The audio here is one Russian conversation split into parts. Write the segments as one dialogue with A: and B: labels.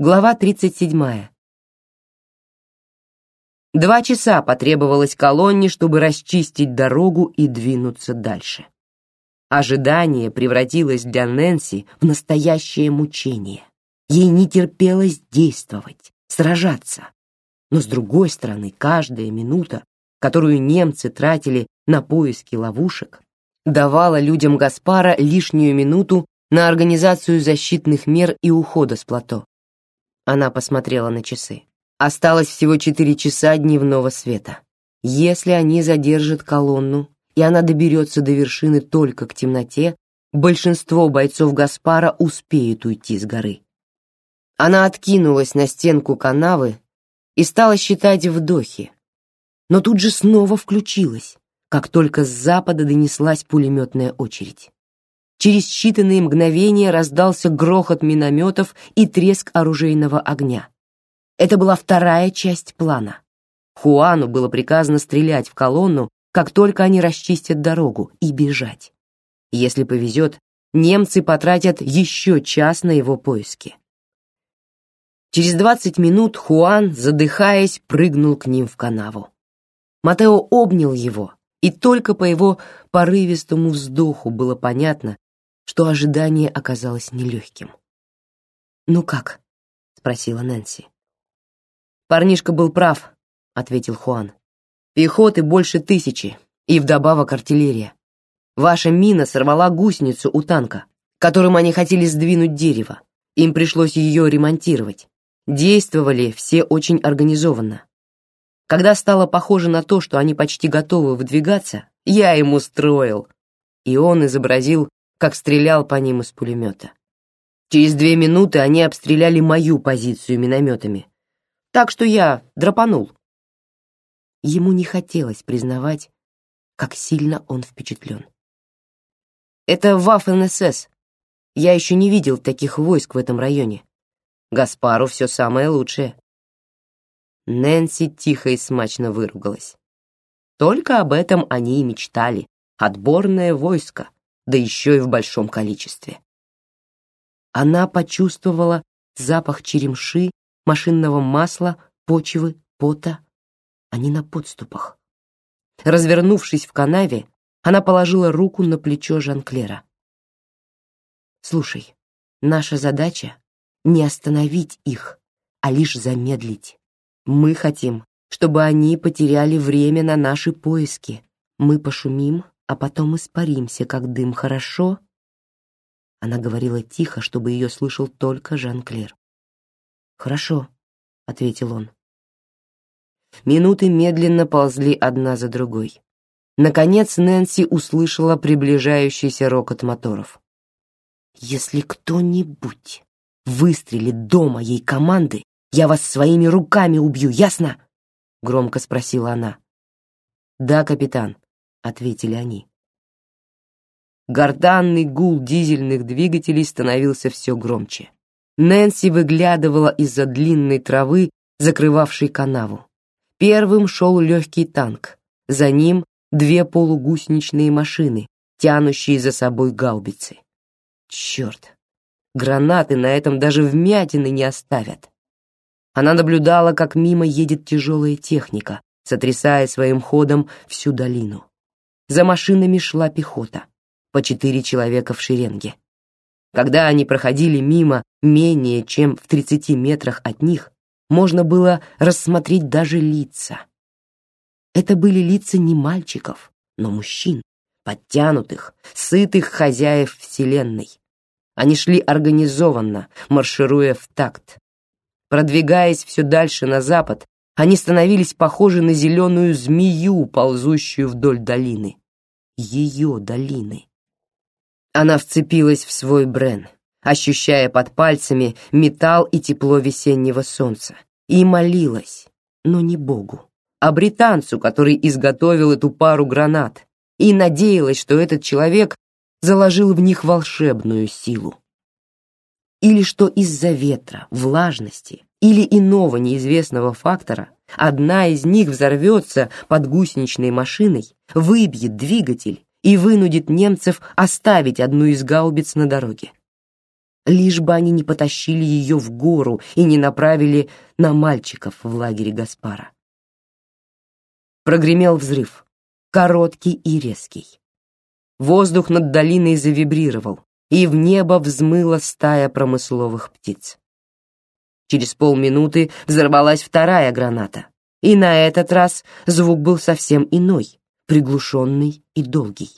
A: Глава 37. Два часа потребовалось колонне, чтобы расчистить дорогу и двинуться дальше. Ожидание превратилось для Нэнси в настоящее мучение. Ей не терпелось действовать, сражаться. Но с другой стороны, каждая минута, которую немцы тратили на поиски ловушек, давала людям Гаспара лишнюю минуту на организацию защитных мер и ухода с плато. Она посмотрела на часы. Осталось всего четыре часа дневного света. Если они задержат колонну, и она доберется до вершины только к темноте, большинство бойцов Гаспара успеют уйти с горы. Она откинулась на стенку канавы и стала считать вдохи, но тут же снова включилась, как только с запада донеслась пулеметная очередь. Через считанные мгновения раздался грохот минометов и треск оружейного огня. Это была вторая часть плана. Хуану было приказано стрелять в колонну, как только они расчистят дорогу, и бежать. Если повезет, немцы потратят еще час на его поиски. Через двадцать минут Хуан, задыхаясь, прыгнул к ним в канаву. Матео обнял его, и только по его порывистому вздоху было понятно, что ожидание оказалось нелегким. «Ну как?» — спросила Нэнси. «Парнишка был прав», — ответил Хуан. «Пехоты больше тысячи, и вдобавок артиллерия. Ваша мина сорвала гусеницу у танка, которым они хотели сдвинуть дерево. Им пришлось ее ремонтировать. Действовали все очень организованно. Когда стало похоже на то, что они почти готовы выдвигаться, я им устроил. И он изобразил как стрелял по ним из пулемета. Через две минуты они обстреляли мою позицию минометами, так что я драпанул. Ему не хотелось признавать, как сильно он впечатлен. Это Ваффен-СС. Я еще не видел таких войск в этом районе. Гаспару все самое лучшее. Нэнси тихо и смачно выругалась. Только об этом они и мечтали. Отборное войско, да еще и в большом количестве. Она почувствовала запах черемши, машинного масла, почвы, пота. Они на подступах. Развернувшись в канаве, она положила руку на плечо Жан-Клера. «Слушай, наша задача — не остановить их, а лишь замедлить. Мы хотим, чтобы они потеряли время на наши поиски. Мы пошумим, а потом испаримся, как дым, хорошо?» Она говорила тихо, чтобы ее слышал только Жан-Клер. «Хорошо», — ответил он. Минуты медленно ползли одна за другой. Наконец Нэнси услышала приближающийся рокот моторов. «Если кто-нибудь выстрелит до моей команды, я вас своими руками убью, ясно?» — громко спросила она. «Да, капитан», ответили они. Гортанный гул дизельных двигателей становился все громче. Нэнси выглядывала из-за длинной травы, закрывавшей канаву. Первым шел легкий танк, за ним две полугусеничные машины, тянущие за собой гаубицы. Черт, гранаты на этом даже вмятины не оставят. Она наблюдала, как мимо едет тяжелая техника, сотрясая своим ходом всю долину. За машинами шла пехота, по четыре человека в шеренге. Когда они проходили мимо менее чем в 30 метрах от них, можно было рассмотреть даже лица. Это были лица не мальчиков, но мужчин, подтянутых, сытых хозяев вселенной. Они шли организованно, маршируя в такт. Продвигаясь все дальше на запад, они становились похожи на зеленую змею, ползущую вдоль долины. Ее долины. Она вцепилась в свой брен, ощущая под пальцами металл и тепло весеннего солнца, и молилась, но не Богу, а британцу, который изготовил эту пару гранат, и надеялась, что этот человек заложил в них волшебную силу. Или что из-за ветра, влажности или иного неизвестного фактора одна из них взорвется под гусеничной машиной, выбьет двигатель и вынудит немцев оставить одну из гаубиц на дороге. лишь бы они не потащили ее в гору и не направили на мальчиков в лагере Гаспара. Прогремел взрыв, короткий и резкий. Воздух над долиной завибрировал, и в небо взмыла стая промысловых птиц. Через полминуты взорвалась вторая граната, и на этот раз звук был совсем иной, приглушенный и долгий.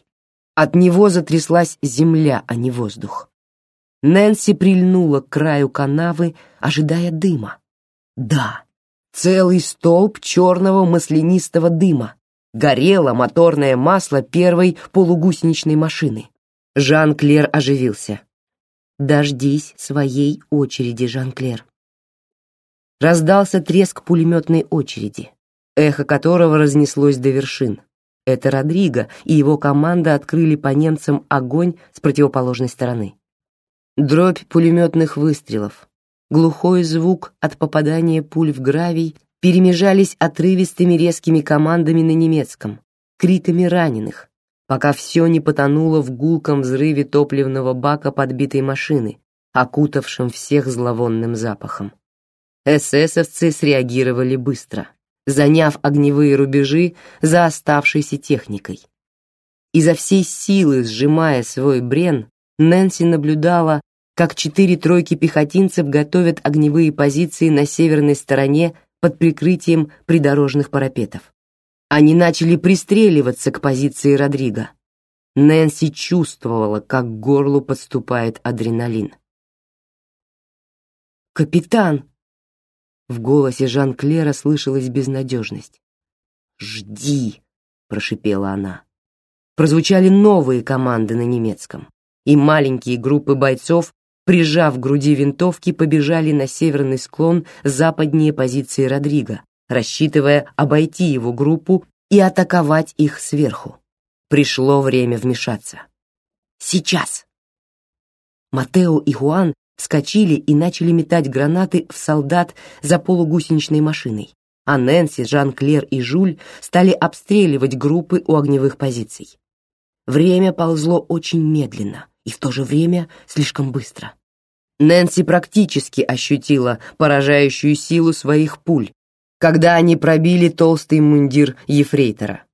A: От него затряслась земля, а не воздух. Нэнси прильнула к краю канавы, ожидая дыма. Да, целый столб черного маслянистого дыма. Горело моторное масло первой полугусеничной машины. Жан-Клер оживился. «Дождись своей очереди, Жан-Клер». Раздался треск пулеметной очереди, эхо которого разнеслось до вершин. Это Родриго и его команда открыли по немцам огонь с противоположной стороны. Дробь пулеметных выстрелов, глухой звук от попадания пуль в гравий перемежались отрывистыми резкими командами на немецком, криками раненых, пока все не потонуло в гулком взрыве топливного бака подбитой машины, окутавшем всех зловонным запахом. Эсэсовцы среагировали быстро заняв огневые рубежи за оставшейся техникой. Изо всей силы сжимая свой брен, Нэнси наблюдала, как четыре тройки пехотинцев готовят огневые позиции на северной стороне под прикрытием придорожных парапетов. Они начали пристреливаться к позиции Родриго. Нэнси чувствовала, как к горлу подступает адреналин. «Капитан!» В голосе Жан-Клера слышалась безнадежность. «Жди!» — прошипела она. Прозвучали новые команды на немецком, и маленькие группы бойцов, прижав к груди винтовки, побежали на северный склон западнее позиции Родриго, рассчитывая обойти его группу и атаковать их сверху. Пришло время вмешаться. Сейчас! Матео и Хуан вскочили и начали метать гранаты в солдат за полугусеничной машиной, а Нэнси, Жан-Клер и Жуль стали обстреливать группы у огневых позиций. Время ползло очень медленно и в то же время слишком быстро. Нэнси практически ощутила поражающую силу своих пуль, когда они пробили толстый мундир ефрейтора.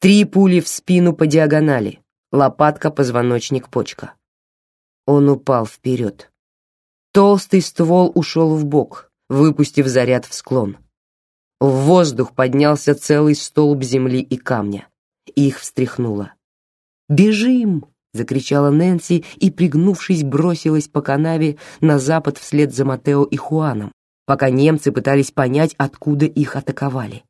A: Три пули в спину по диагонали, лопатка, позвоночник, почка. Он упал вперед. Толстый ствол ушел в бок, выпустив заряд в склон. В воздух поднялся целый столб земли и камня. Их встряхнуло. «Бежим!» — закричала Нэнси и, пригнувшись, бросилась по канаве на запад вслед за Матео и Хуаном, пока немцы пытались понять, откуда их атаковали.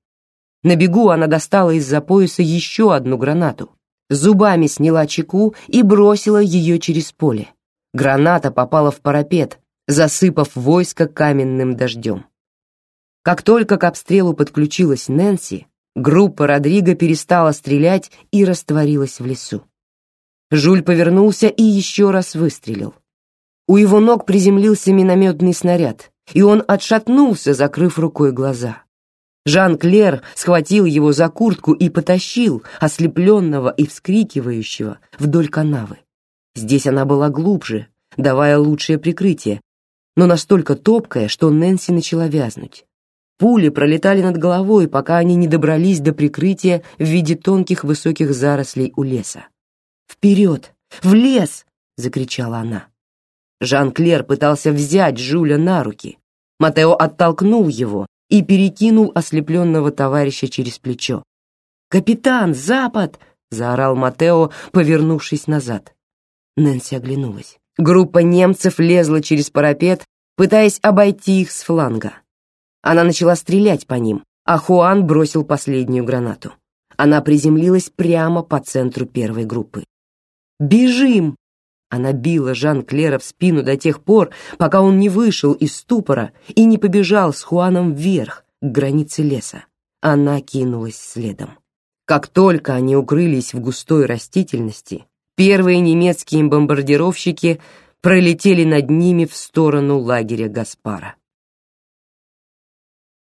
A: На бегу она достала из-за пояса еще одну гранату, зубами сняла чеку и бросила ее через поле. Граната попала в парапет, засыпав войско каменным дождем. Как только к обстрелу подключилась Нэнси, группа Родриго перестала стрелять и растворилась в лесу. Жуль повернулся и еще раз выстрелил. У его ног приземлился минометный снаряд, и он отшатнулся, закрыв рукой глаза. Жан-Клер схватил его за куртку и потащил, ослепленного и вскрикивающего, вдоль канавы. Здесь она была глубже, давая лучшее прикрытие, но настолько топкая, что Нэнси начала вязнуть. Пули пролетали над головой, пока они не добрались до прикрытия в виде тонких высоких зарослей у леса. «Вперед! В лес!» — закричала она. Жан-Клер пытался взять Жуля на руки. Матео оттолкнул его и перекинул ослепленного товарища через плечо. «Капитан, запад!» — заорал Матео, повернувшись назад. Нэнси оглянулась. Группа немцев лезла через парапет, пытаясь обойти их с фланга. Она начала стрелять по ним, а Хуан бросил последнюю гранату. Она приземлилась прямо по центру первой группы. «Бежим!» Она била Жан-Клера в спину до тех пор, пока он не вышел из ступора и не побежал с Хуаном вверх, к границе леса. Она кинулась следом. Как только они укрылись в густой растительности, Первые немецкие бомбардировщики пролетели над ними в сторону лагеря Гаспара.